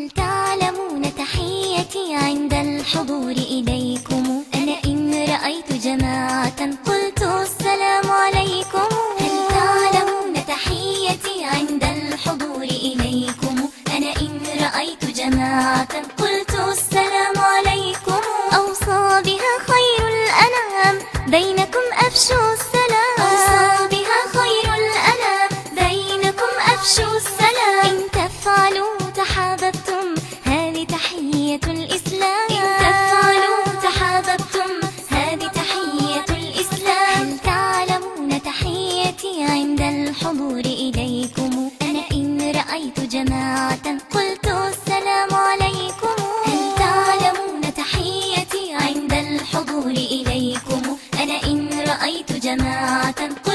هل تعلمون تحيتي عند الحضور إليكم. أنا إن رأيت جماعة قلت السلام عليكم. هل تعلمون تحيتي عند الحضور إليكم؟ أنا إن رأيت جماعة قلت السلام عليكم. أوصى بها خير الأنام بينكم أفشوا السلام. أوصى بها خير الأنام بينكم أفشوا السلام. إن تفعلوا تحاولوا تحية الإسلام. إن تفعلوا تحاببتم هذه تحية الإسلام. هل تعلمون تحيتي عند الحضور إليكم؟ أنا إن رأيت جماعة قلت السلام عليكم. هل تعلمون تحيتي عند الحضور إليكم؟ أنا إن رأيت جماعة قلت